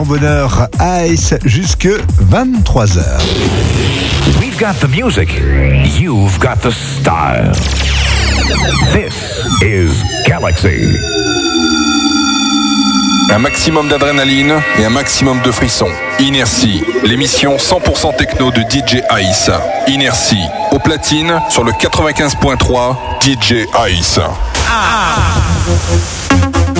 grand bonheur Ice jusque 23h. We've got the music. You've got the style. This is Galaxy. Un maximum d'adrénaline et un maximum de frissons. Inertie, l'émission 100% techno de DJ Ice. Inertie, au platine sur le 95.3 DJ Ice. Shut